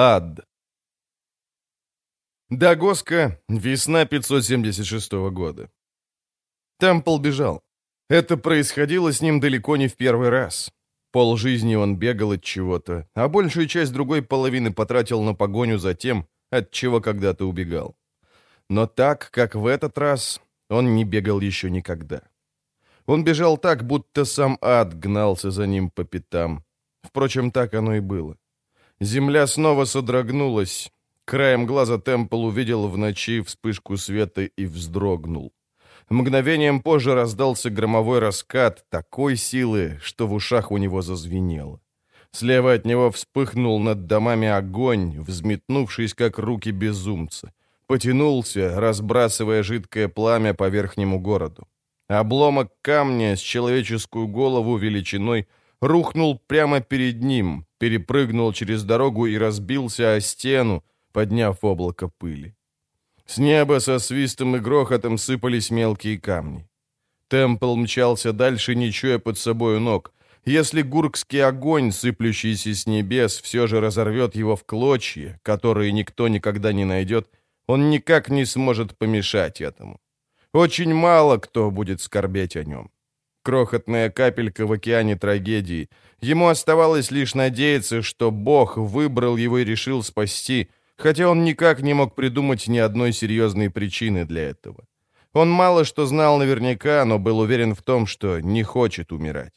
Ад. Дагоска, весна 576 года. Темпл бежал. Это происходило с ним далеко не в первый раз. Пол жизни он бегал от чего-то, а большую часть другой половины потратил на погоню за тем, от чего когда-то убегал. Но так, как в этот раз, он не бегал еще никогда. Он бежал так, будто сам ад гнался за ним по пятам. Впрочем, так оно и было. Земля снова содрогнулась. Краем глаза Темпл увидел в ночи вспышку света и вздрогнул. Мгновением позже раздался громовой раскат такой силы, что в ушах у него зазвенело. Слева от него вспыхнул над домами огонь, взметнувшись, как руки безумца. Потянулся, разбрасывая жидкое пламя по верхнему городу. Обломок камня с человеческую голову величиной рухнул прямо перед ним, перепрыгнул через дорогу и разбился о стену, подняв облако пыли. С неба со свистом и грохотом сыпались мелкие камни. Темпл мчался дальше, не чуя под собою ног. Если гуркский огонь, сыплющийся с небес, все же разорвет его в клочья, которые никто никогда не найдет, он никак не сможет помешать этому. Очень мало кто будет скорбеть о нем. Крохотная капелька в океане трагедии. Ему оставалось лишь надеяться, что Бог выбрал его и решил спасти, хотя он никак не мог придумать ни одной серьезной причины для этого. Он мало что знал наверняка, но был уверен в том, что не хочет умирать.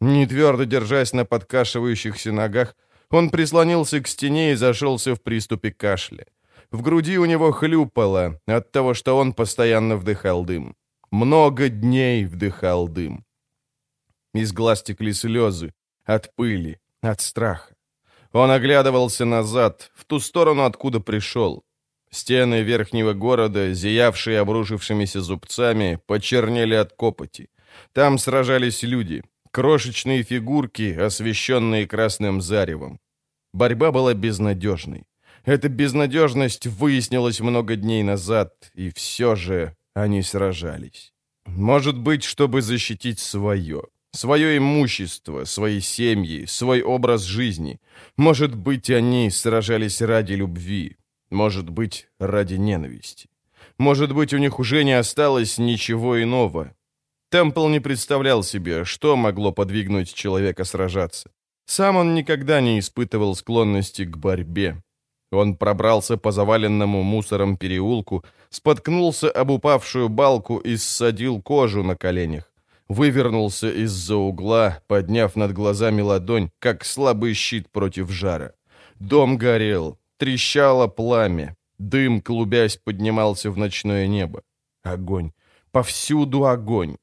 Не твердо держась на подкашивающихся ногах, он прислонился к стене и зашелся в приступе кашля. В груди у него хлюпало от того, что он постоянно вдыхал дым. Много дней вдыхал дым. Из глаз текли слезы от пыли, от страха. Он оглядывался назад, в ту сторону, откуда пришел. Стены верхнего города, зиявшие обрушившимися зубцами, почернели от копоти. Там сражались люди, крошечные фигурки, освещенные красным заревом. Борьба была безнадежной. Эта безнадежность выяснилась много дней назад, и все же они сражались. Может быть, чтобы защитить свое. Свое имущество, свои семьи, свой образ жизни. Может быть, они сражались ради любви. Может быть, ради ненависти. Может быть, у них уже не осталось ничего иного. Темпл не представлял себе, что могло подвигнуть человека сражаться. Сам он никогда не испытывал склонности к борьбе. Он пробрался по заваленному мусором переулку, споткнулся об упавшую балку и ссадил кожу на коленях вывернулся из-за угла, подняв над глазами ладонь, как слабый щит против жара. Дом горел, трещало пламя, дым, клубясь, поднимался в ночное небо. Огонь. Повсюду огонь.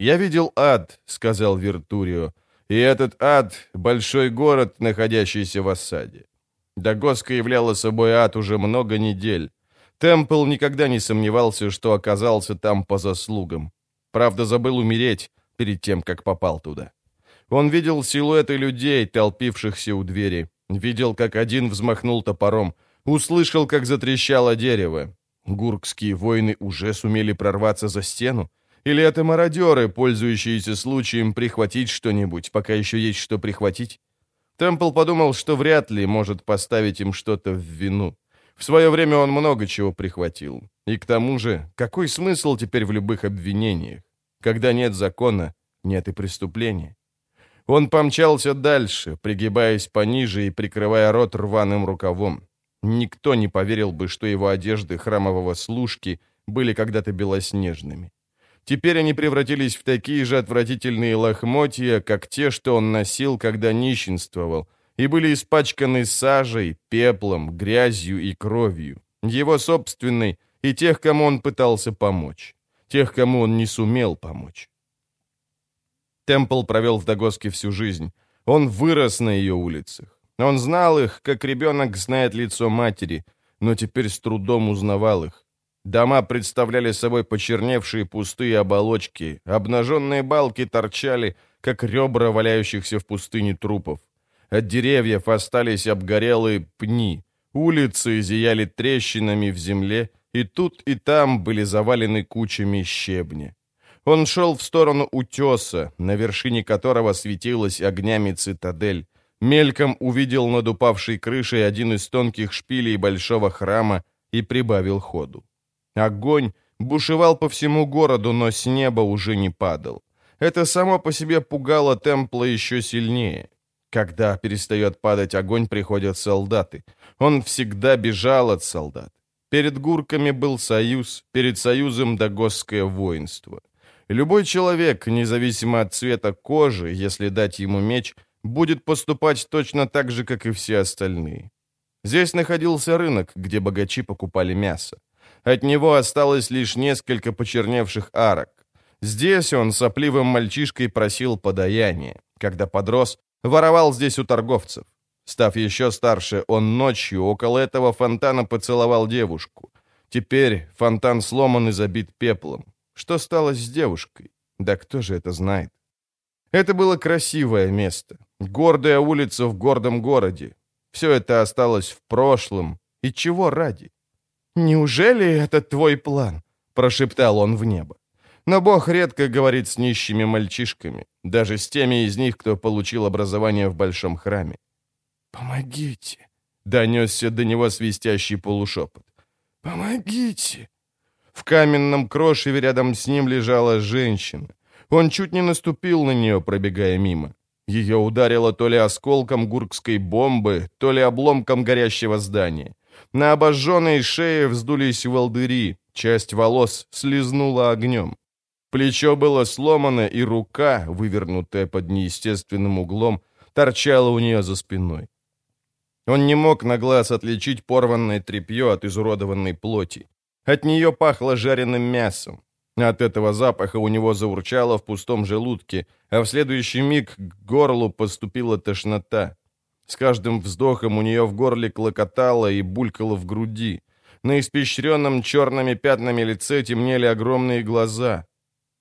«Я видел ад», — сказал Виртурио, — «и этот ад — большой город, находящийся в осаде». Дагоска являла собой ад уже много недель. Темпл никогда не сомневался, что оказался там по заслугам. Правда, забыл умереть перед тем, как попал туда. Он видел силуэты людей, толпившихся у двери. Видел, как один взмахнул топором. Услышал, как затрещало дерево. Гуркские воины уже сумели прорваться за стену? Или это мародеры, пользующиеся случаем прихватить что-нибудь, пока еще есть что прихватить? Темпл подумал, что вряд ли может поставить им что-то в вину. В свое время он много чего прихватил. И к тому же, какой смысл теперь в любых обвинениях? Когда нет закона, нет и преступления. Он помчался дальше, пригибаясь пониже и прикрывая рот рваным рукавом. Никто не поверил бы, что его одежды храмового служки были когда-то белоснежными. Теперь они превратились в такие же отвратительные лохмотья, как те, что он носил, когда нищенствовал, и были испачканы сажей, пеплом, грязью и кровью, его собственной и тех, кому он пытался помочь, тех, кому он не сумел помочь. Темпл провел в Дагоске всю жизнь. Он вырос на ее улицах. Он знал их, как ребенок знает лицо матери, но теперь с трудом узнавал их. Дома представляли собой почерневшие пустые оболочки, обнаженные балки торчали, как ребра валяющихся в пустыне трупов. От деревьев остались обгорелые пни. Улицы зияли трещинами в земле, и тут и там были завалены кучами щебня. Он шел в сторону утеса, на вершине которого светилась огнями цитадель. Мельком увидел над упавшей крышей один из тонких шпилей большого храма и прибавил ходу. Огонь бушевал по всему городу, но с неба уже не падал. Это само по себе пугало Темпла еще сильнее. Когда перестает падать огонь, приходят солдаты. Он всегда бежал от солдат. Перед гурками был союз, перед союзом дагосское воинство. Любой человек, независимо от цвета кожи, если дать ему меч, будет поступать точно так же, как и все остальные. Здесь находился рынок, где богачи покупали мясо. От него осталось лишь несколько почерневших арок. Здесь он сопливым мальчишкой просил подаяние. Когда подрос, воровал здесь у торговцев. Став еще старше, он ночью около этого фонтана поцеловал девушку. Теперь фонтан сломан и забит пеплом. Что стало с девушкой? Да кто же это знает? Это было красивое место. Гордая улица в гордом городе. Все это осталось в прошлом. И чего ради? «Неужели это твой план?» — прошептал он в небо. Но Бог редко говорит с нищими мальчишками, даже с теми из них, кто получил образование в большом храме. «Помогите!» — донесся до него свистящий полушепот. «Помогите!» В каменном крошеве рядом с ним лежала женщина. Он чуть не наступил на нее, пробегая мимо. Ее ударило то ли осколком гуркской бомбы, то ли обломком горящего здания. На обожженной шее вздулись волдыри, часть волос слезнула огнем. Плечо было сломано, и рука, вывернутая под неестественным углом, торчала у нее за спиной. Он не мог на глаз отличить порванное тряпье от изуродованной плоти. От нее пахло жареным мясом. От этого запаха у него заурчало в пустом желудке, а в следующий миг к горлу поступила тошнота. С каждым вздохом у нее в горле клокотало и булькало в груди. На испещренном черными пятнами лице темнели огромные глаза.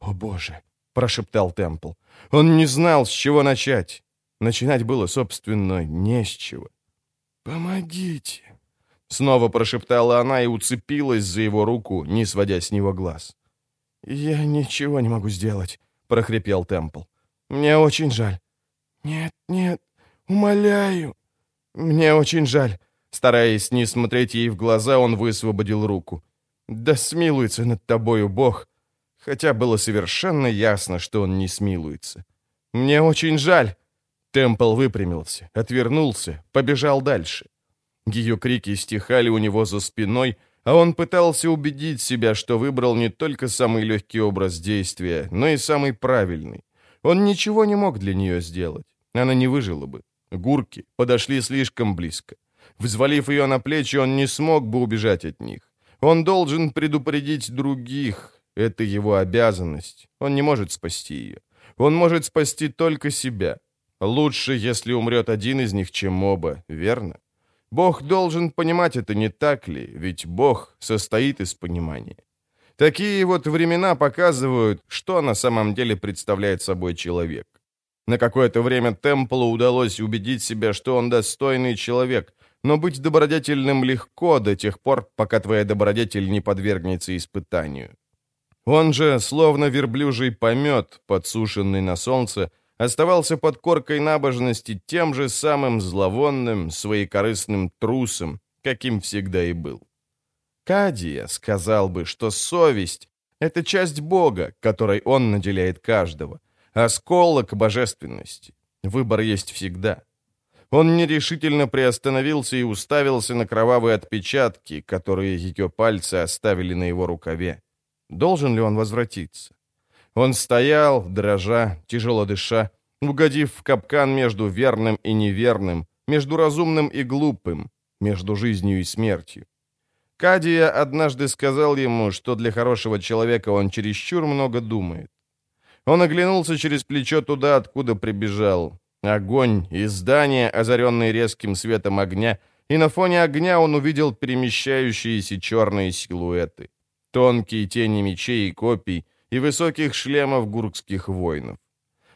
«О, Боже!» — прошептал Темпл. Он не знал, с чего начать. Начинать было, собственно, не с чего. «Помогите!» Снова прошептала она и уцепилась за его руку, не сводя с него глаз. «Я ничего не могу сделать», — прохрипел Темпл. «Мне очень жаль». «Нет, нет, Умоляю. Мне очень жаль. Стараясь не смотреть ей в глаза, он высвободил руку. Да смилуется над тобою Бог. Хотя было совершенно ясно, что он не смилуется. Мне очень жаль. Темпл выпрямился, отвернулся, побежал дальше. Ее крики стихали у него за спиной, а он пытался убедить себя, что выбрал не только самый легкий образ действия, но и самый правильный. Он ничего не мог для нее сделать. Она не выжила бы. Гурки подошли слишком близко. Взвалив ее на плечи, он не смог бы убежать от них. Он должен предупредить других. Это его обязанность. Он не может спасти ее. Он может спасти только себя. Лучше, если умрет один из них, чем оба, верно? Бог должен понимать это, не так ли? Ведь Бог состоит из понимания. Такие вот времена показывают, что на самом деле представляет собой человек. На какое-то время Темплу удалось убедить себя, что он достойный человек, но быть добродетельным легко до тех пор, пока твоя добродетель не подвергнется испытанию. Он же, словно верблюжий помет, подсушенный на солнце, оставался под коркой набожности тем же самым зловонным, своекорыстным трусом, каким всегда и был. Кадия сказал бы, что совесть — это часть Бога, которой он наделяет каждого, Осколок божественности. Выбор есть всегда. Он нерешительно приостановился и уставился на кровавые отпечатки, которые ее пальцы оставили на его рукаве. Должен ли он возвратиться? Он стоял, дрожа, тяжело дыша, угодив в капкан между верным и неверным, между разумным и глупым, между жизнью и смертью. Кадия однажды сказал ему, что для хорошего человека он чересчур много думает. Он оглянулся через плечо туда, откуда прибежал. Огонь и здание, озаренные резким светом огня, и на фоне огня он увидел перемещающиеся черные силуэты. Тонкие тени мечей и копий, и высоких шлемов гуркских воинов.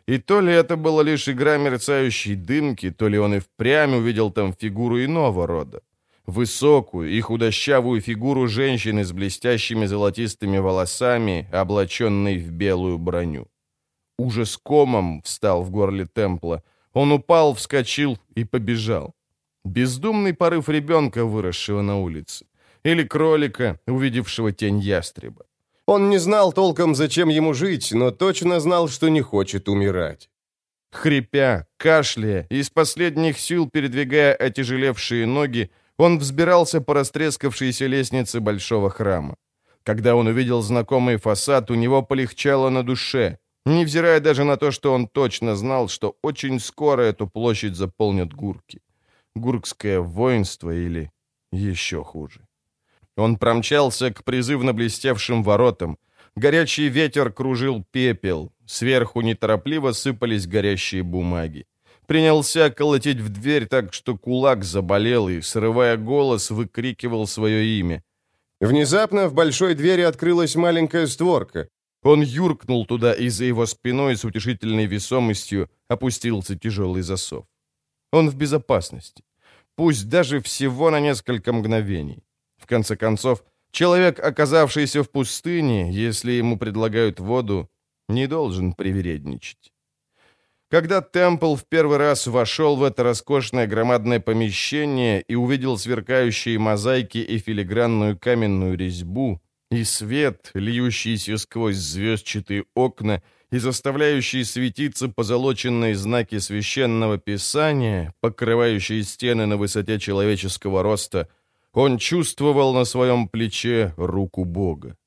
И то ли это была лишь игра мерцающей дымки, то ли он и впрямь увидел там фигуру иного рода. Высокую и худощавую фигуру женщины с блестящими золотистыми волосами, облаченной в белую броню. Ужас комом встал в горле Темпла. Он упал, вскочил и побежал. Бездумный порыв ребенка, выросшего на улице. Или кролика, увидевшего тень ястреба. Он не знал толком, зачем ему жить, но точно знал, что не хочет умирать. Хрипя, кашляя, из последних сил передвигая отяжелевшие ноги, он взбирался по растрескавшейся лестнице большого храма. Когда он увидел знакомый фасад, у него полегчало на душе, невзирая даже на то, что он точно знал, что очень скоро эту площадь заполнят гурки. Гуркское воинство или еще хуже. Он промчался к призывно блестевшим воротам. Горячий ветер кружил пепел, сверху неторопливо сыпались горящие бумаги. Принялся колотить в дверь так, что кулак заболел и, срывая голос, выкрикивал свое имя. Внезапно в большой двери открылась маленькая створка. Он юркнул туда, и за его спиной с утешительной весомостью опустился тяжелый засов. Он в безопасности. Пусть даже всего на несколько мгновений. В конце концов, человек, оказавшийся в пустыне, если ему предлагают воду, не должен привередничать. Когда Темпл в первый раз вошел в это роскошное громадное помещение и увидел сверкающие мозаики и филигранную каменную резьбу, и свет, льющийся сквозь звездчатые окна, и заставляющие светиться позолоченные знаки священного писания, покрывающие стены на высоте человеческого роста, он чувствовал на своем плече руку Бога.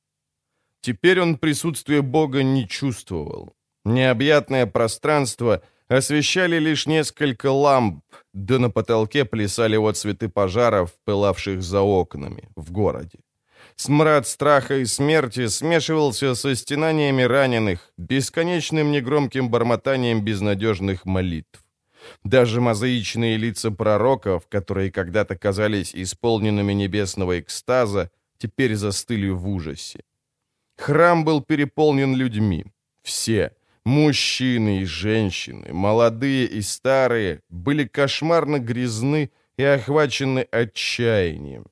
Теперь он присутствие Бога не чувствовал. Необъятное пространство освещали лишь несколько ламп, да на потолке плясали отцветы пожаров, пылавших за окнами в городе. Смрад страха и смерти смешивался со стенаниями раненых, бесконечным негромким бормотанием безнадежных молитв. Даже мозаичные лица пророков, которые когда-то казались исполненными небесного экстаза, теперь застыли в ужасе. Храм был переполнен людьми. Все, мужчины и женщины, молодые и старые, были кошмарно грязны и охвачены отчаянием.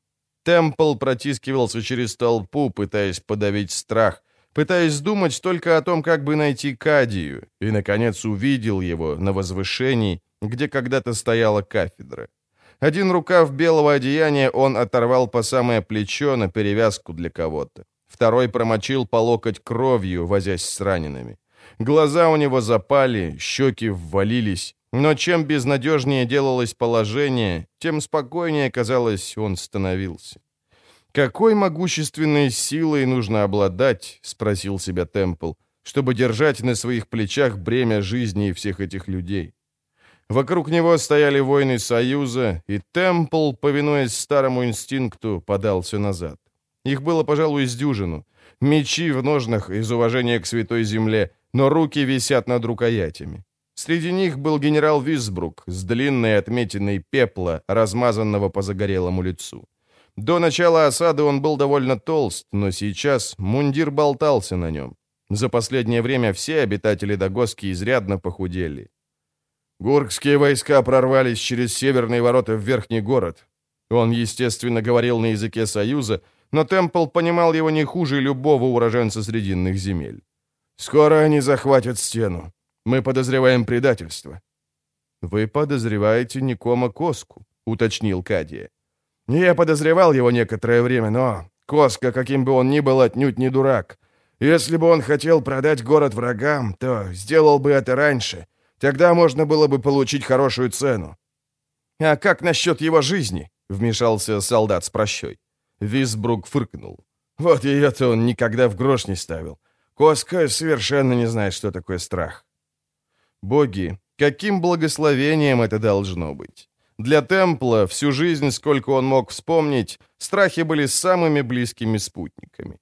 Темпл протискивался через толпу, пытаясь подавить страх, пытаясь думать только о том, как бы найти Кадию, и, наконец, увидел его на возвышении, где когда-то стояла кафедра. Один рукав белого одеяния он оторвал по самое плечо на перевязку для кого-то. Второй промочил по локоть кровью, возясь с ранеными. Глаза у него запали, щеки ввалились, но чем безнадежнее делалось положение, тем спокойнее, казалось, он становился. «Какой могущественной силой нужно обладать?» — спросил себя Темпл, чтобы держать на своих плечах бремя жизни всех этих людей. Вокруг него стояли воины Союза, и Темпл, повинуясь старому инстинкту, подался назад. Их было, пожалуй, с дюжину. Мечи в ножнах из уважения к святой земле, но руки висят над рукоятями. Среди них был генерал Висбрук с длинной отметиной пепла, размазанного по загорелому лицу. До начала осады он был довольно толст, но сейчас мундир болтался на нем. За последнее время все обитатели Дагоски изрядно похудели. Гуркские войска прорвались через северные ворота в Верхний город. Он, естественно, говорил на языке Союза, но Темпл понимал его не хуже любого уроженца Срединных земель. «Скоро они захватят стену. Мы подозреваем предательство». «Вы подозреваете Никома Коску», — уточнил Кадия. «Я подозревал его некоторое время, но Коска, каким бы он ни был, отнюдь не дурак. Если бы он хотел продать город врагам, то сделал бы это раньше. Тогда можно было бы получить хорошую цену». «А как насчет его жизни?» — вмешался солдат с прощой. Висбрук фыркнул. «Вот ее-то он никогда в грош не ставил. Коска совершенно не знает, что такое страх». Боги, каким благословением это должно быть. Для Темпла всю жизнь, сколько он мог вспомнить, страхи были самыми близкими спутниками.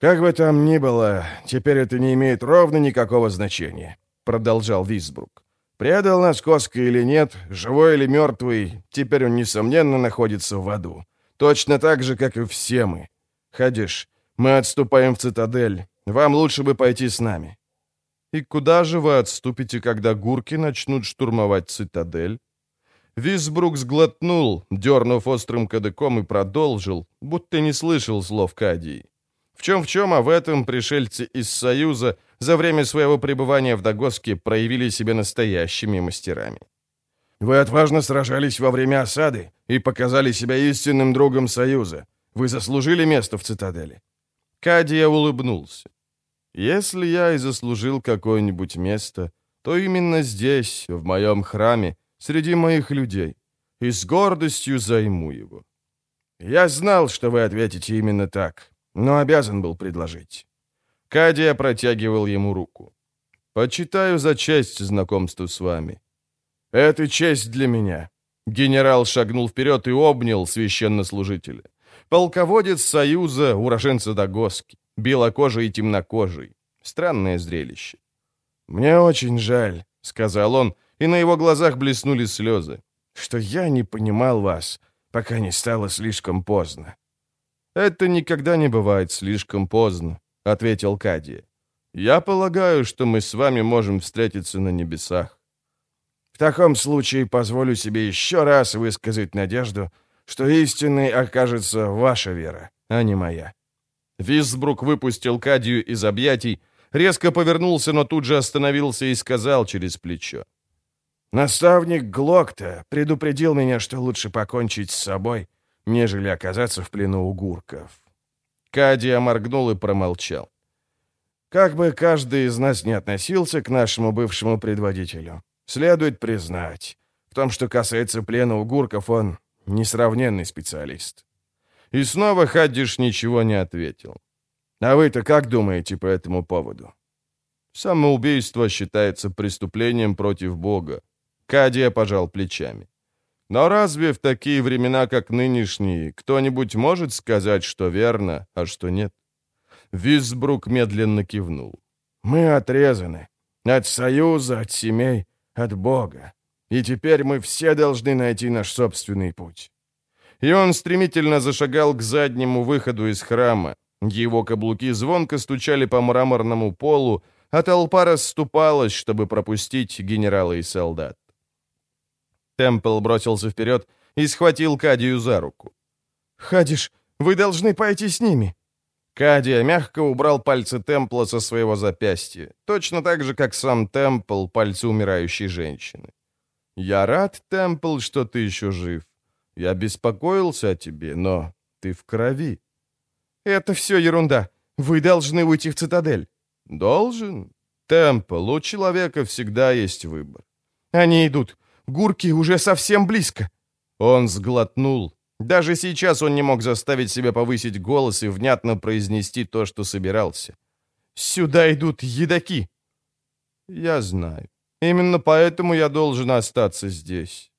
«Как бы там ни было, теперь это не имеет ровно никакого значения», — продолжал Висбрук. «Предал нас Коска или нет, живой или мертвый, теперь он, несомненно, находится в аду. Точно так же, как и все мы. Ходишь, мы отступаем в цитадель. Вам лучше бы пойти с нами. «И куда же вы отступите, когда гурки начнут штурмовать цитадель?» Висбрук сглотнул, дернув острым кадыком, и продолжил, будто не слышал слов Кадии. В чем в чем, а в этом пришельцы из Союза за время своего пребывания в Дагоске проявили себя настоящими мастерами. Вы отважно сражались во время осады и показали себя истинным другом Союза. Вы заслужили место в цитадели. Кадия улыбнулся. Если я и заслужил какое-нибудь место, то именно здесь, в моем храме, среди моих людей, и с гордостью займу его. Я знал, что вы ответите именно так, но обязан был предложить. Кадия протягивал ему руку. «Почитаю за честь знакомства с вами». «Это честь для меня». Генерал шагнул вперед и обнял священнослужителя. Полководец Союза, уроженца Дагоски, белокожий и темнокожий. Странное зрелище. «Мне очень жаль», — сказал он, и на его глазах блеснули слезы. «что я не понимал вас, пока не стало слишком поздно». «Это никогда не бывает слишком поздно», — ответил Кадия. «Я полагаю, что мы с вами можем встретиться на небесах». «В таком случае позволю себе еще раз высказать надежду, что истинной окажется ваша вера, а не моя». Висбрук выпустил Кадию из объятий, резко повернулся, но тут же остановился и сказал через плечо. «Наставник Глокта предупредил меня, что лучше покончить с собой, нежели оказаться в плену у гурков». Кадия моргнул и промолчал. «Как бы каждый из нас не относился к нашему бывшему предводителю, следует признать, в том, что касается плена у гурков, он несравненный специалист». И снова Хаддиш ничего не ответил. «А вы-то как думаете по этому поводу?» «Самоубийство считается преступлением против Бога». Кадия пожал плечами. «Но разве в такие времена, как нынешние, кто-нибудь может сказать, что верно, а что нет?» Висбрук медленно кивнул. «Мы отрезаны. От союза, от семей, от Бога. И теперь мы все должны найти наш собственный путь и он стремительно зашагал к заднему выходу из храма. Его каблуки звонко стучали по мраморному полу, а толпа расступалась, чтобы пропустить генерала и солдат. Темпл бросился вперед и схватил Кадию за руку. «Хадиш, вы должны пойти с ними!» Кадия мягко убрал пальцы Темпла со своего запястья, точно так же, как сам Темпл пальцы умирающей женщины. «Я рад, Темпл, что ты еще жив. Я беспокоился о тебе, но ты в крови». «Это все ерунда. Вы должны уйти в цитадель». «Должен? Темпл, у человека всегда есть выбор». «Они идут. Гурки уже совсем близко». Он сглотнул. Даже сейчас он не мог заставить себя повысить голос и внятно произнести то, что собирался. «Сюда идут едоки». «Я знаю. Именно поэтому я должен остаться здесь.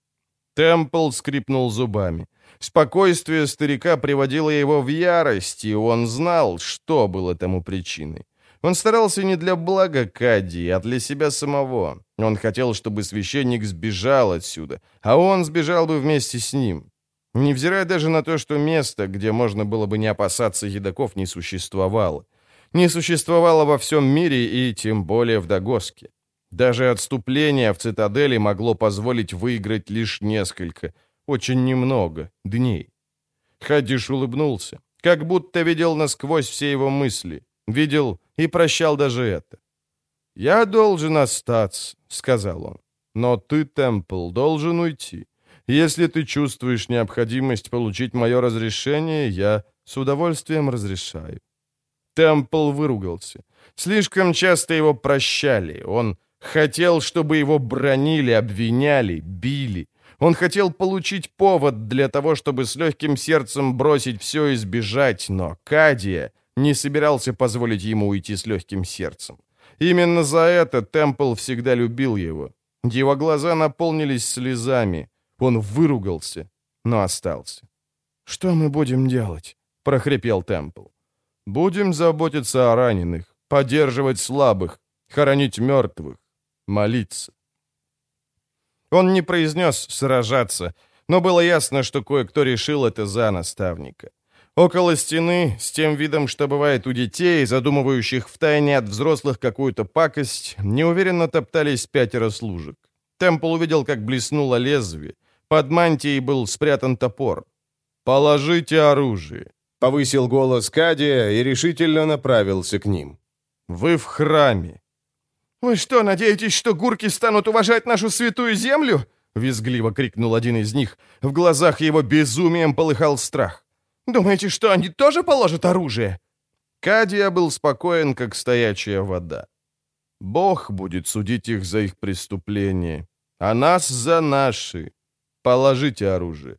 Темпл скрипнул зубами. Спокойствие старика приводило его в ярость, и он знал, что было тому причиной. Он старался не для блага Кади, а для себя самого. Он хотел, чтобы священник сбежал отсюда, а он сбежал бы вместе с ним. Невзирая даже на то, что место, где можно было бы не опасаться едоков, не существовало. Не существовало во всем мире и тем более в Дагоске. Даже отступление в цитадели могло позволить выиграть лишь несколько, очень немного, дней. Хадиш улыбнулся, как будто видел насквозь все его мысли, видел и прощал даже это. «Я должен остаться», — сказал он. «Но ты, Темпл, должен уйти. Если ты чувствуешь необходимость получить мое разрешение, я с удовольствием разрешаю». Темпл выругался. Слишком часто его прощали. Он Хотел, чтобы его бронили, обвиняли, били. Он хотел получить повод для того, чтобы с легким сердцем бросить все и сбежать, но Кадия не собирался позволить ему уйти с легким сердцем. Именно за это Темпл всегда любил его. Его глаза наполнились слезами. Он выругался, но остался. «Что мы будем делать?» — прохрипел Темпл. «Будем заботиться о раненых, поддерживать слабых, хоронить мертвых молиться. Он не произнес «сражаться», но было ясно, что кое-кто решил это за наставника. Около стены, с тем видом, что бывает у детей, задумывающих втайне от взрослых какую-то пакость, неуверенно топтались пятеро служек. Темпл увидел, как блеснуло лезвие. Под мантией был спрятан топор. «Положите оружие». — повысил голос Кадия и решительно направился к ним. «Вы в храме». «Вы что, надеетесь, что гурки станут уважать нашу святую землю?» — визгливо крикнул один из них. В глазах его безумием полыхал страх. «Думаете, что они тоже положат оружие?» Кадия был спокоен, как стоячая вода. Бог будет судить их за их преступления, а нас за наши. Положите оружие.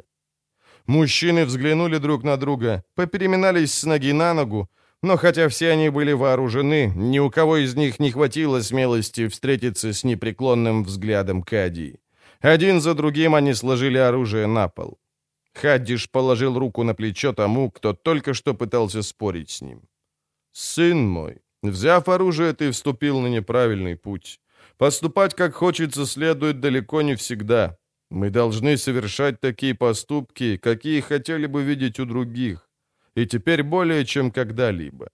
Мужчины взглянули друг на друга, попереминались с ноги на ногу, но хотя все они были вооружены, ни у кого из них не хватило смелости встретиться с непреклонным взглядом Кадии. Один за другим они сложили оружие на пол. Хаддиш положил руку на плечо тому, кто только что пытался спорить с ним. «Сын мой, взяв оружие, ты вступил на неправильный путь. Поступать, как хочется, следует далеко не всегда. Мы должны совершать такие поступки, какие хотели бы видеть у других. И теперь более чем когда-либо.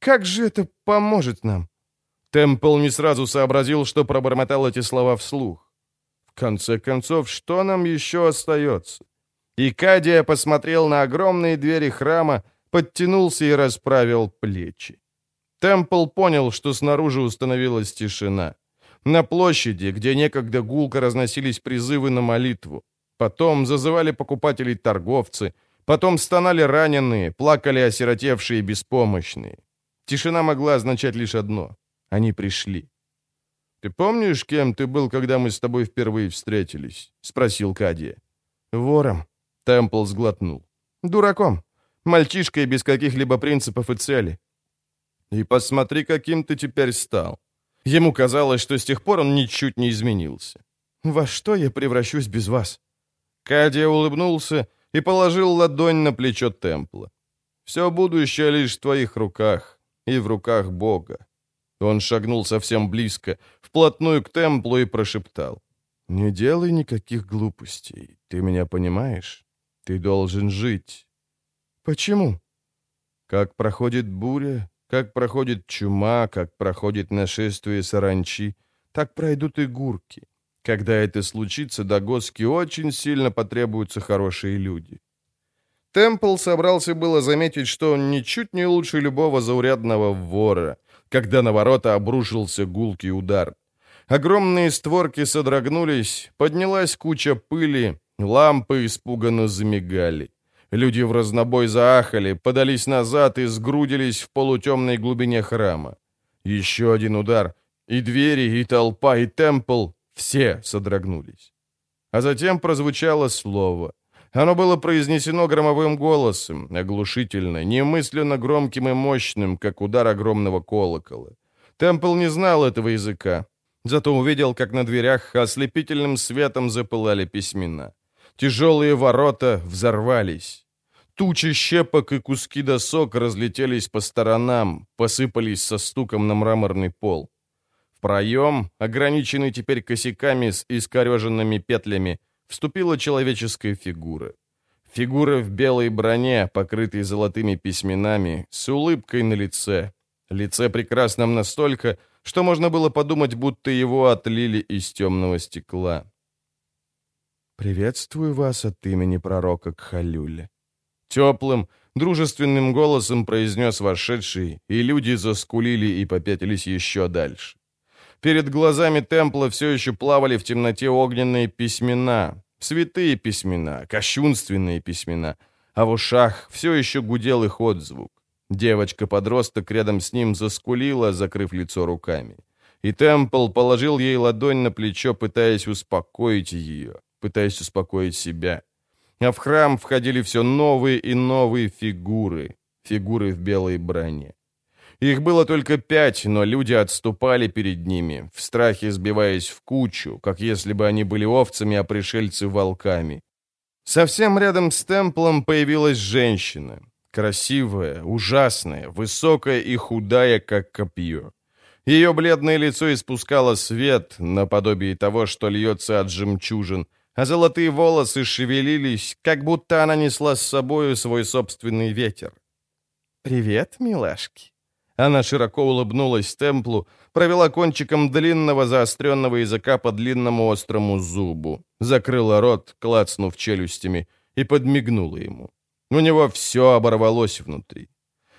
Как же это поможет нам? Темпл не сразу сообразил, что пробормотал эти слова вслух. В конце концов, что нам еще остается? И Кадия посмотрел на огромные двери храма, подтянулся и расправил плечи. Темпл понял, что снаружи установилась тишина. На площади, где некогда гулко разносились призывы на молитву. Потом зазывали покупателей торговцы. Потом стонали раненые, плакали осиротевшие и беспомощные. Тишина могла означать лишь одно — они пришли. «Ты помнишь, кем ты был, когда мы с тобой впервые встретились?» — спросил Кадия. «Вором», — Темпл сглотнул. «Дураком. Мальчишкой без каких-либо принципов и цели». «И посмотри, каким ты теперь стал. Ему казалось, что с тех пор он ничуть не изменился. «Во что я превращусь без вас?» Кадия улыбнулся и положил ладонь на плечо Темпла. «Все будущее лишь в твоих руках и в руках Бога». Он шагнул совсем близко, вплотную к Темплу и прошептал. «Не делай никаких глупостей. Ты меня понимаешь? Ты должен жить». «Почему?» «Как проходит буря, как проходит чума, как проходит нашествие саранчи, так пройдут и гурки. Когда это случится, до Госки очень сильно потребуются хорошие люди. Темпл собрался было заметить, что он ничуть не лучше любого заурядного вора, когда на ворота обрушился гулкий удар. Огромные створки содрогнулись, поднялась куча пыли, лампы испуганно замигали. Люди в разнобой заахали, подались назад и сгрудились в полутемной глубине храма. Еще один удар, и двери, и толпа, и темпл — все содрогнулись. А затем прозвучало слово. Оно было произнесено громовым голосом, оглушительно, немысленно громким и мощным, как удар огромного колокола. Темпл не знал этого языка, зато увидел, как на дверях ослепительным светом запылали письмена. Тяжелые ворота взорвались. Тучи щепок и куски досок разлетелись по сторонам, посыпались со стуком на мраморный пол. В проем, ограниченный теперь косяками с искореженными петлями, вступила человеческая фигура. Фигура в белой броне, покрытой золотыми письменами, с улыбкой на лице. Лице прекрасном настолько, что можно было подумать, будто его отлили из темного стекла. «Приветствую вас от имени пророка Кхалюля». Теплым, дружественным голосом произнес вошедший, и люди заскулили и попятились еще дальше. Перед глазами темпла все еще плавали в темноте огненные письмена, святые письмена, кощунственные письмена, а в ушах все еще гудел их отзвук. Девочка-подросток рядом с ним заскулила, закрыв лицо руками. И Темпл положил ей ладонь на плечо, пытаясь успокоить ее пытаясь успокоить себя. А в храм входили все новые и новые фигуры, фигуры в белой броне. Их было только пять, но люди отступали перед ними, в страхе сбиваясь в кучу, как если бы они были овцами, а пришельцы — волками. Совсем рядом с темплом появилась женщина. Красивая, ужасная, высокая и худая, как копье. Ее бледное лицо испускало свет, наподобие того, что льется от жемчужин, а золотые волосы шевелились, как будто она несла с собою свой собственный ветер. «Привет, милашки!» Она широко улыбнулась Темплу, провела кончиком длинного заостренного языка по длинному острому зубу, закрыла рот, клацнув челюстями, и подмигнула ему. У него все оборвалось внутри.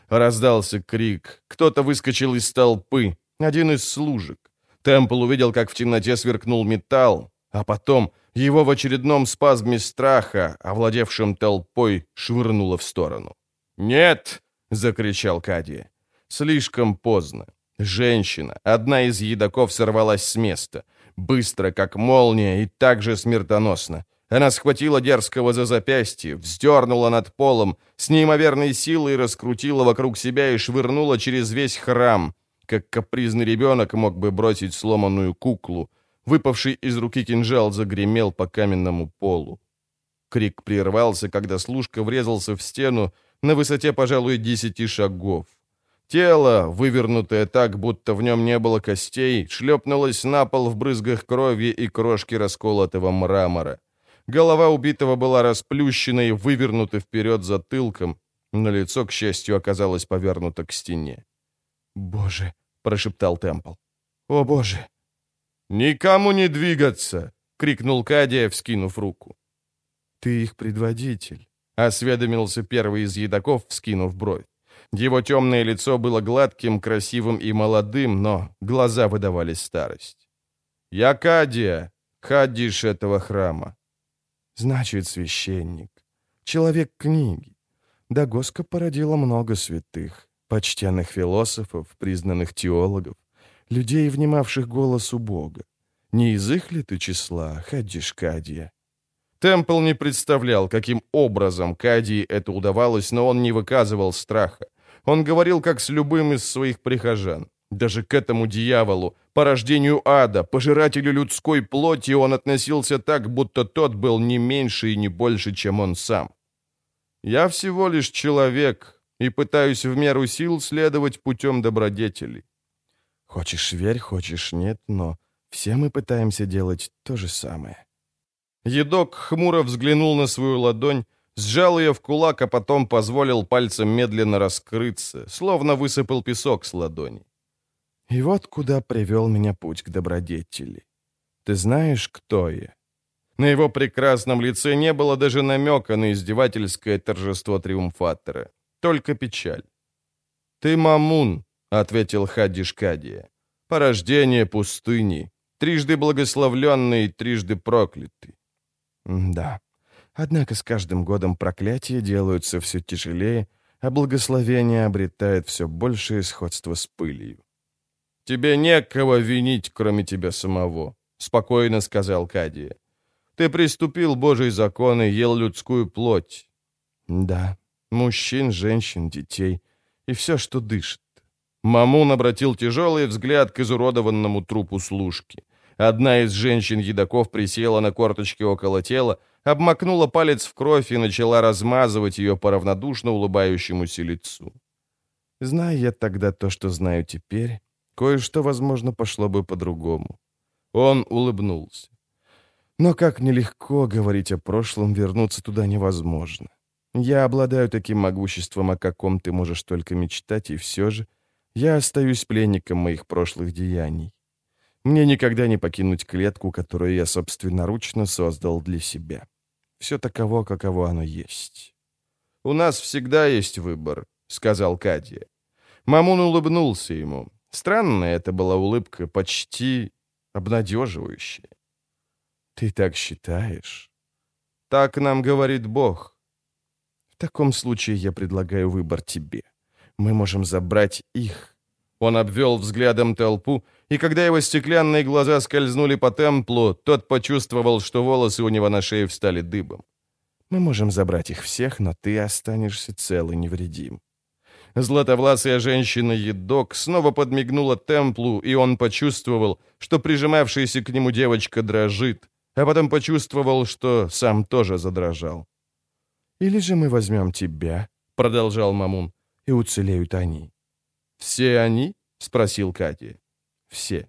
Раздался крик. Кто-то выскочил из толпы. Один из служек. Темпл увидел, как в темноте сверкнул металл, а потом его в очередном спазме страха, овладевшем толпой, швырнуло в сторону. «Нет!» — закричал Кади. Слишком поздно. Женщина, одна из едоков, сорвалась с места. Быстро, как молния, и так же смертоносно. Она схватила дерзкого за запястье, вздернула над полом, с неимоверной силой раскрутила вокруг себя и швырнула через весь храм, как капризный ребенок мог бы бросить сломанную куклу. Выпавший из руки кинжал загремел по каменному полу. Крик прервался, когда служка врезался в стену на высоте, пожалуй, десяти шагов. Тело, вывернутое так, будто в нем не было костей, шлепнулось на пол в брызгах крови и крошки расколотого мрамора. Голова убитого была расплющена и вывернута вперед затылком, но лицо, к счастью, оказалось повернуто к стене. «Боже!» — прошептал Темпл. «О, боже!» «Никому не двигаться!» — крикнул Кадия, вскинув руку. «Ты их предводитель», — осведомился первый из едоков, вскинув бровь. Его темное лицо было гладким, красивым и молодым, но глаза выдавали старость. «Я Кадия, хадиш этого храма». «Значит, священник, человек книги. Дагоска породила много святых, почтенных философов, признанных теологов, людей, внимавших голосу Бога. Не из их ли ты числа, хадиш Кадия?» Темпл не представлял, каким образом Кадии это удавалось, но он не выказывал страха. Он говорил, как с любым из своих прихожан. Даже к этому дьяволу, порождению ада, пожирателю людской плоти он относился так, будто тот был не меньше и не больше, чем он сам. «Я всего лишь человек и пытаюсь в меру сил следовать путем добродетелей». «Хочешь верь, хочешь нет, но все мы пытаемся делать то же самое». Едок хмуро взглянул на свою ладонь, сжал ее в кулак, а потом позволил пальцем медленно раскрыться, словно высыпал песок с ладони. «И вот куда привел меня путь к добродетели. Ты знаешь, кто я?» На его прекрасном лице не было даже намека на издевательское торжество триумфатора, только печаль. «Ты Мамун», — ответил Хадиш Кадия, — «порождение пустыни, трижды благословленный трижды проклятый». «Да», Однако с каждым годом проклятия делаются все тяжелее, а благословение обретает все большее сходство с пылью. «Тебе некого винить, кроме тебя самого», — спокойно сказал Кадия. «Ты приступил Божий закон и ел людскую плоть». «Да, мужчин, женщин, детей и все, что дышит». Мамун обратил тяжелый взгляд к изуродованному трупу служки. Одна из женщин-едоков присела на корточки около тела, обмакнула палец в кровь и начала размазывать ее по равнодушно улыбающемуся лицу. Зная я тогда то, что знаю теперь, кое-что, возможно, пошло бы по-другому. Он улыбнулся. Но как нелегко говорить о прошлом, вернуться туда невозможно. Я обладаю таким могуществом, о каком ты можешь только мечтать, и все же я остаюсь пленником моих прошлых деяний. Мне никогда не покинуть клетку, которую я собственноручно создал для себя. Все таково, каково оно есть. «У нас всегда есть выбор», — сказал Кадья. Мамун улыбнулся ему. Странная это была улыбка, почти обнадеживающая. «Ты так считаешь?» «Так нам говорит Бог». «В таком случае я предлагаю выбор тебе. Мы можем забрать их». Он обвел взглядом толпу, и когда его стеклянные глаза скользнули по темплу, тот почувствовал, что волосы у него на шее встали дыбом. «Мы можем забрать их всех, но ты останешься цел и невредим». Златовласая женщина-едок снова подмигнула темплу, и он почувствовал, что прижимавшаяся к нему девочка дрожит, а потом почувствовал, что сам тоже задрожал. «Или же мы возьмем тебя», — продолжал Мамун, — «и уцелеют они». «Все они?» — спросил Катя все.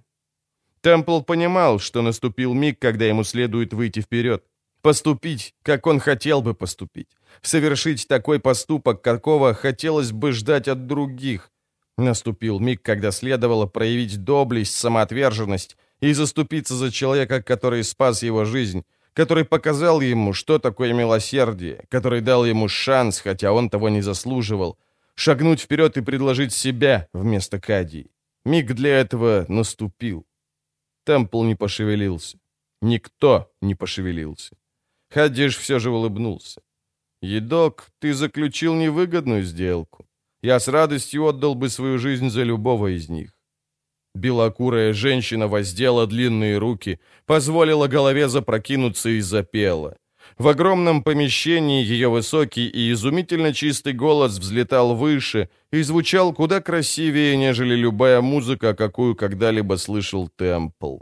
Темпл понимал, что наступил миг, когда ему следует выйти вперед, поступить, как он хотел бы поступить, совершить такой поступок, какого хотелось бы ждать от других. Наступил миг, когда следовало проявить доблесть, самоотверженность и заступиться за человека, который спас его жизнь, который показал ему, что такое милосердие, который дал ему шанс, хотя он того не заслуживал, шагнуть вперед и предложить себя вместо Кадии. Миг для этого наступил. Темпл не пошевелился. Никто не пошевелился. Хаддиш все же улыбнулся. «Едок, ты заключил невыгодную сделку. Я с радостью отдал бы свою жизнь за любого из них». Белокурая женщина воздела длинные руки, позволила голове запрокинуться и запела. В огромном помещении ее высокий и изумительно чистый голос взлетал выше и звучал куда красивее, нежели любая музыка, какую когда-либо слышал Темпл.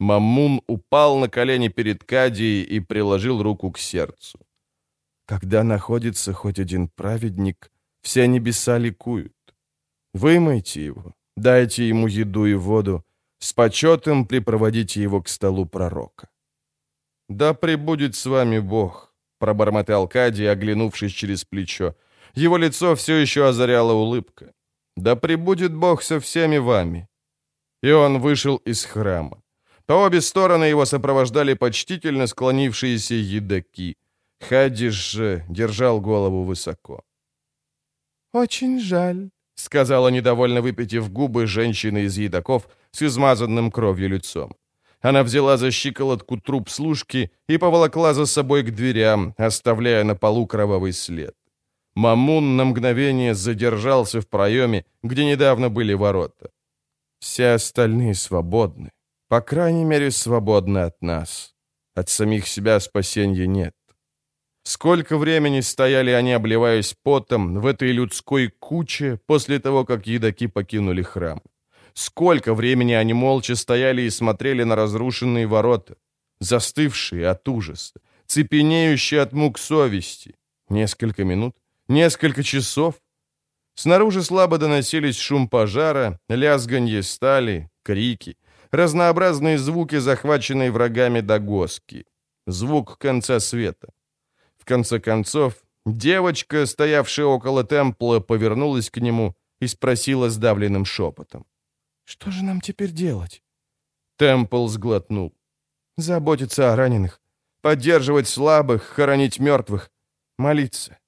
Мамун упал на колени перед Кадией и приложил руку к сердцу. Когда находится хоть один праведник, все небеса ликуют. Вымойте его, дайте ему еду и воду, с почетом припроводите его к столу пророка. «Да пребудет с вами Бог», — пробормотал Кадий, оглянувшись через плечо. Его лицо все еще озаряла улыбка. «Да пребудет Бог со всеми вами». И он вышел из храма. По обе стороны его сопровождали почтительно склонившиеся едоки. Хадиш же держал голову высоко. «Очень жаль», — сказала недовольно выпитив губы женщина из едоков с измазанным кровью лицом. Она взяла за щиколотку труп служки и поволокла за собой к дверям, оставляя на полу кровавый след. Мамун на мгновение задержался в проеме, где недавно были ворота. Все остальные свободны. По крайней мере, свободны от нас. От самих себя спасения нет. Сколько времени стояли они, обливаясь потом, в этой людской куче после того, как едоки покинули храм. Сколько времени они молча стояли и смотрели на разрушенные ворота, застывшие от ужаса, цепенеющие от мук совести. Несколько минут, несколько часов. Снаружи слабо доносились шум пожара, лязганье стали, крики, разнообразные звуки, захваченные врагами догоски. Звук конца света. В конце концов, девочка, стоявшая около темпла, повернулась к нему и спросила сдавленным шепотом. Что же нам теперь делать?» Темпл сглотнул. «Заботиться о раненых, поддерживать слабых, хоронить мертвых, молиться.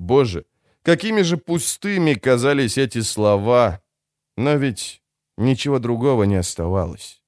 Боже, какими же пустыми казались эти слова, но ведь ничего другого не оставалось».